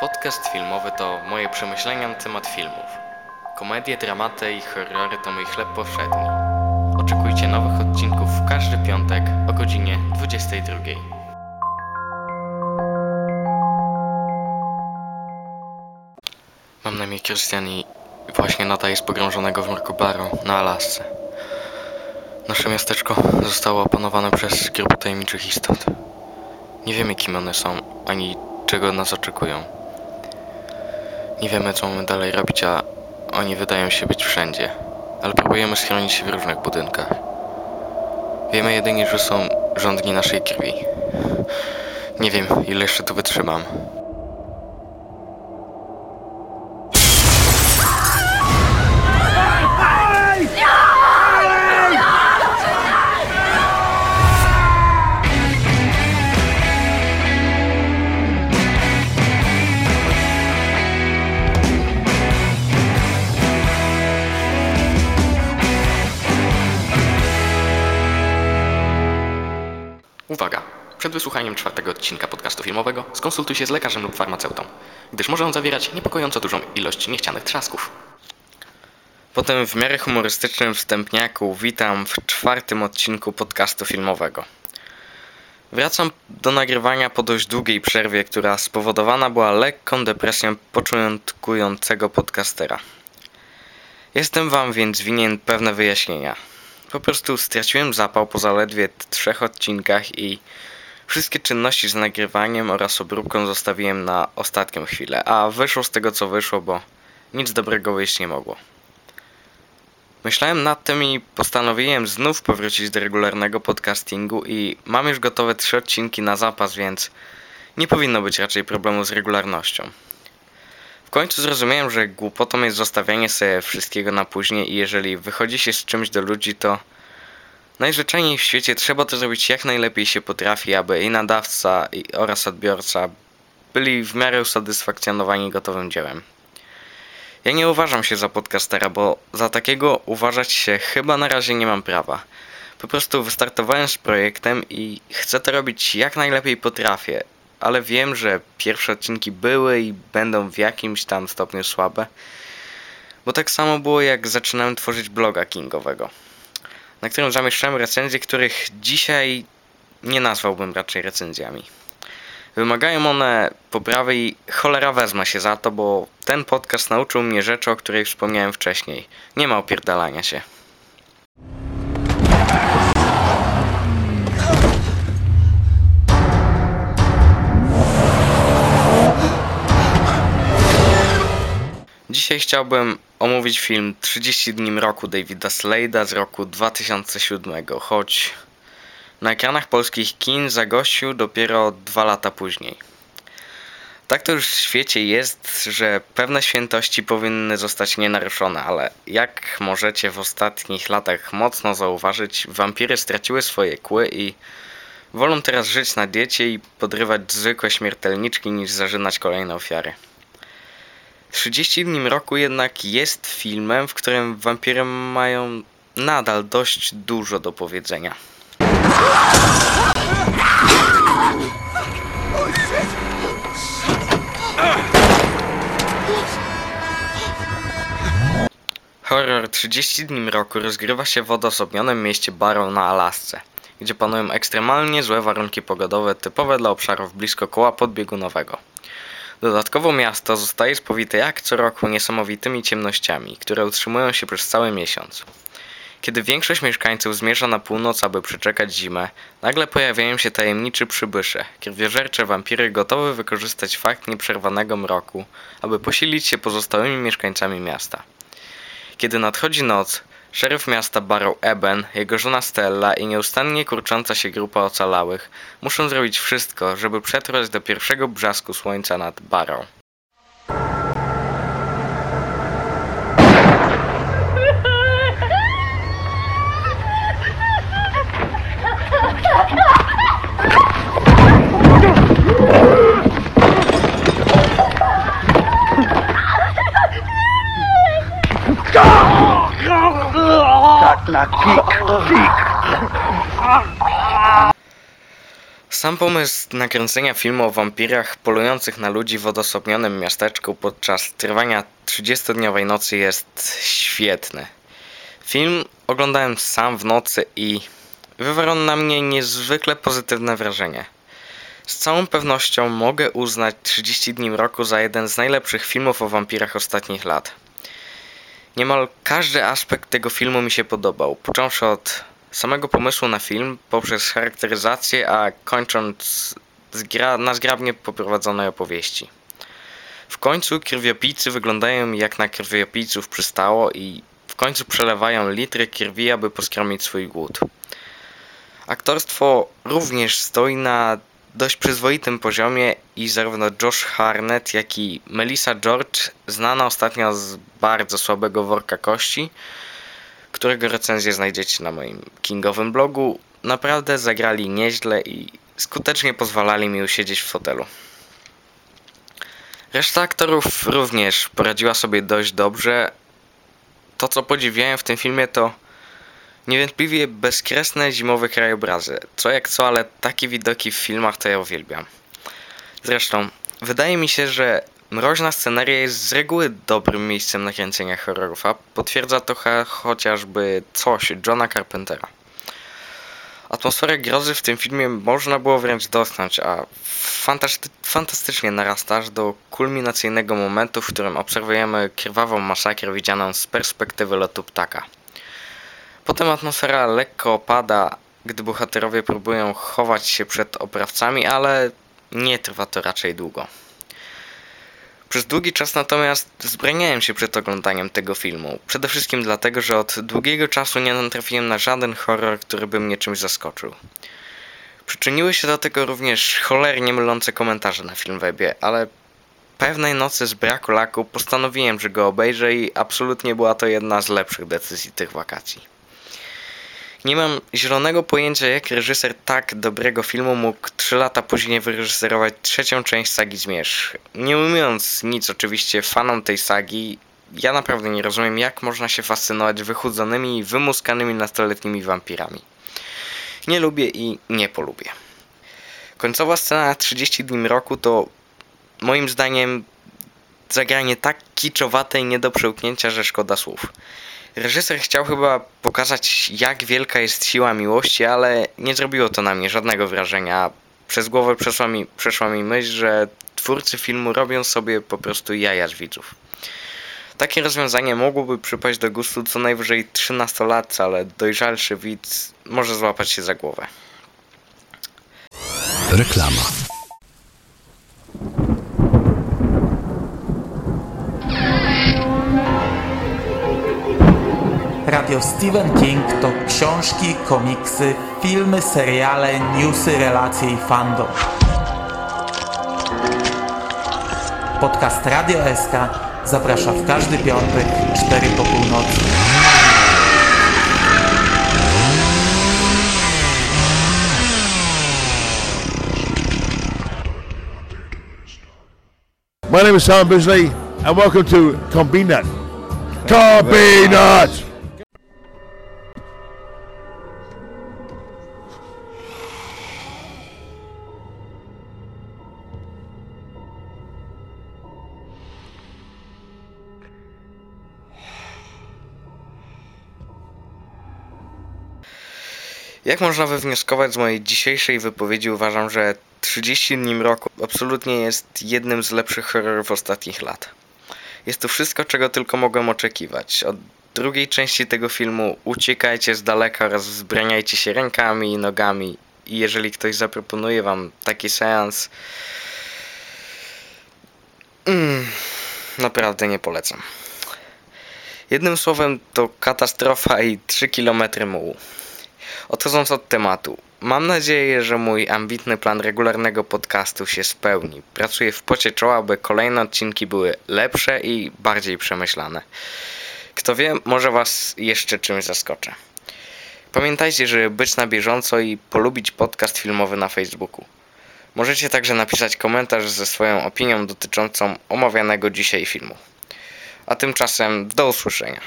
Podcast filmowy to moje przemyślenia na temat filmów. Komedie, dramaty i horrory to mój chleb powszedni. Oczekujcie nowych odcinków w każdy piątek o godzinie 22. Mam na imię Krystian i właśnie nadaję z pogrążonego w mroku baru na Alasce. Nasze miasteczko zostało opanowane przez grupę tajemniczych istot. Nie wiemy kim one są, ani czego nas oczekują. Nie wiemy co mamy dalej robić, a oni wydają się być wszędzie. Ale próbujemy schronić się w różnych budynkach. Wiemy jedynie, że są rządni naszej krwi. Nie wiem, ile jeszcze tu wytrzymam. Przed wysłuchaniem czwartego odcinka podcastu filmowego skonsultuj się z lekarzem lub farmaceutą, gdyż może on zawierać niepokojąco dużą ilość niechcianych trzasków. Potem w miarę humorystycznym wstępniaku witam w czwartym odcinku podcastu filmowego. Wracam do nagrywania po dość długiej przerwie, która spowodowana była lekką depresją początkującego podcastera. Jestem wam więc winien pewne wyjaśnienia. Po prostu straciłem zapał po zaledwie trzech odcinkach i wszystkie czynności z nagrywaniem oraz obróbką zostawiłem na ostatnią chwilę, a wyszło z tego co wyszło, bo nic dobrego wyjść nie mogło. Myślałem nad tym i postanowiłem znów powrócić do regularnego podcastingu i mam już gotowe trzy odcinki na zapas, więc nie powinno być raczej problemu z regularnością. W końcu zrozumiałem, że głupotą jest zostawianie sobie wszystkiego na później i jeżeli wychodzi się z czymś do ludzi, to najzwyczajniej w świecie trzeba to zrobić jak najlepiej się potrafi, aby i nadawca i, oraz odbiorca byli w miarę usatysfakcjonowani gotowym dziełem. Ja nie uważam się za podcastera, bo za takiego uważać się chyba na razie nie mam prawa. Po prostu wystartowałem z projektem i chcę to robić jak najlepiej potrafię, ale wiem, że pierwsze odcinki były i będą w jakimś tam stopniu słabe. Bo tak samo było jak zaczynałem tworzyć bloga kingowego, na którym zamieszczałem recenzje, których dzisiaj nie nazwałbym raczej recenzjami. Wymagają one poprawy i cholera wezmę się za to, bo ten podcast nauczył mnie rzeczy, o której wspomniałem wcześniej. Nie ma opierdalania się. Dzisiaj chciałbym omówić film 30 dni mroku Davida Slade'a z roku 2007, choć na ekranach polskich kin zagościł dopiero dwa lata później. Tak to już w świecie jest, że pewne świętości powinny zostać nienaruszone, ale jak możecie w ostatnich latach mocno zauważyć, wampiry straciły swoje kły i wolą teraz żyć na diecie i podrywać zwykłe śmiertelniczki niż zażynać kolejne ofiary. 30 dni mroku jednak jest filmem, w którym wampiry mają nadal dość dużo do powiedzenia. Horror 30 dni mroku rozgrywa się w odosobnionym mieście Barrow na Alasce, gdzie panują ekstremalnie złe warunki pogodowe typowe dla obszarów blisko koła podbiegunowego. Dodatkowo miasto zostaje spowite jak co roku niesamowitymi ciemnościami, które utrzymują się przez cały miesiąc. Kiedy większość mieszkańców zmierza na północ, aby przeczekać zimę, nagle pojawiają się tajemniczy przybysze, krwiożercze wampiry gotowe wykorzystać fakt nieprzerwanego mroku, aby posilić się pozostałymi mieszkańcami miasta. Kiedy nadchodzi noc, szeryf miasta Barrow Eben, jego żona Stella i nieustannie kurcząca się grupa ocalałych muszą zrobić wszystko, żeby przetrwać do pierwszego brzasku słońca nad Barrow. na kik, kik. Sam pomysł nakręcenia filmu o wampirach polujących na ludzi w odosobnionym miasteczku podczas trwania 30-dniowej nocy jest świetny. Film oglądałem sam w nocy i wywarł na mnie niezwykle pozytywne wrażenie. Z całą pewnością mogę uznać 30 dni roku za jeden z najlepszych filmów o wampirach ostatnich lat. Niemal każdy aspekt tego filmu mi się podobał, począwszy od samego pomysłu na film, poprzez charakteryzację, a kończąc zgra na zgrabnie poprowadzonej opowieści. W końcu krwiopijcy wyglądają jak na krwiopijców przystało i w końcu przelewają litry krwi, aby poskromić swój głód. Aktorstwo również stoi na dość przyzwoitym poziomie i zarówno Josh Harnett, jak i Melissa George, znana ostatnio z bardzo słabego worka kości, którego recenzję znajdziecie na moim kingowym blogu, naprawdę zagrali nieźle i skutecznie pozwalali mi usiedzieć w fotelu. Reszta aktorów również poradziła sobie dość dobrze. To, co podziwiałem w tym filmie, to niewątpliwie bezkresne zimowe krajobrazy. Co jak co, ale takie widoki w filmach to ja uwielbiam. Zresztą, wydaje mi się, że mroźna sceneria jest z reguły dobrym miejscem nakręcenia horrorów, a potwierdza to cho- chociażby coś Johna Carpentera. Atmosferę grozy w tym filmie można było wręcz dostać, a fantasty- fantastycznie narasta aż do kulminacyjnego momentu, w którym obserwujemy krwawą masakrę widzianą z perspektywy lotu ptaka. Potem atmosfera lekko opada, gdy bohaterowie próbują chować się przed oprawcami, ale nie trwa to raczej długo. Przez długi czas natomiast zbraniałem się przed oglądaniem tego filmu. Przede wszystkim dlatego, że od długiego czasu nie natrafiłem na żaden horror, który by mnie czymś zaskoczył. Przyczyniły się do tego również cholernie mylące komentarze na Filmwebie, ale pewnej nocy z braku laku postanowiłem, że go obejrzę i absolutnie była to jedna z lepszych decyzji tych wakacji. Nie mam zielonego pojęcia, jak reżyser tak dobrego filmu mógł 3 lata później wyreżyserować trzecią część sagi Zmierzch. Nie ujmując nic oczywiście fanom tej sagi, ja naprawdę nie rozumiem, jak można się fascynować wychudzonymi i wymuskanymi nastoletnimi wampirami. Nie lubię i nie polubię. Końcowa scena 30 dni mroku to moim zdaniem zagranie tak kiczowate i nie do przełknięcia, że szkoda słów. Reżyser chciał chyba pokazać, jak wielka jest siła miłości, ale nie zrobiło to na mnie żadnego wrażenia. Przez głowę przeszła mi, przeszła mi myśl, że twórcy filmu robią sobie po prostu jaja z widzów. Takie rozwiązanie mogłoby przypaść do gustu co najwyżej 13-latce, ale dojrzalszy widz może złapać się za głowę. Reklama. Radio Stephen King to książki, komiksy, filmy, seriale, newsy, relacje i fandom. Podcast Radio SK zaprasza w każdy piątek 4 po północy. My name is Simon Bisley, and welcome to Combinat. Combinat! Jak można wywnioskować z mojej dzisiejszej wypowiedzi, uważam, że 30 dni mroku absolutnie jest jednym z lepszych horrorów ostatnich lat. Jest to wszystko, czego tylko mogłem oczekiwać. Od drugiej części tego filmu uciekajcie z daleka oraz wzbraniajcie się rękami i nogami. I jeżeli ktoś zaproponuje wam taki seans, mm, naprawdę nie polecam. Jednym słowem to katastrofa i 3 km mułu. Odchodząc od tematu, mam nadzieję, że mój ambitny plan regularnego podcastu się spełni. Pracuję w pocie czoła, by kolejne odcinki były lepsze i bardziej przemyślane. Kto wie, może Was jeszcze czymś zaskoczę. Pamiętajcie, żeby być na bieżąco i polubić podcast filmowy na Facebooku. Możecie także napisać komentarz ze swoją opinią dotyczącą omawianego dzisiaj filmu. A tymczasem do usłyszenia.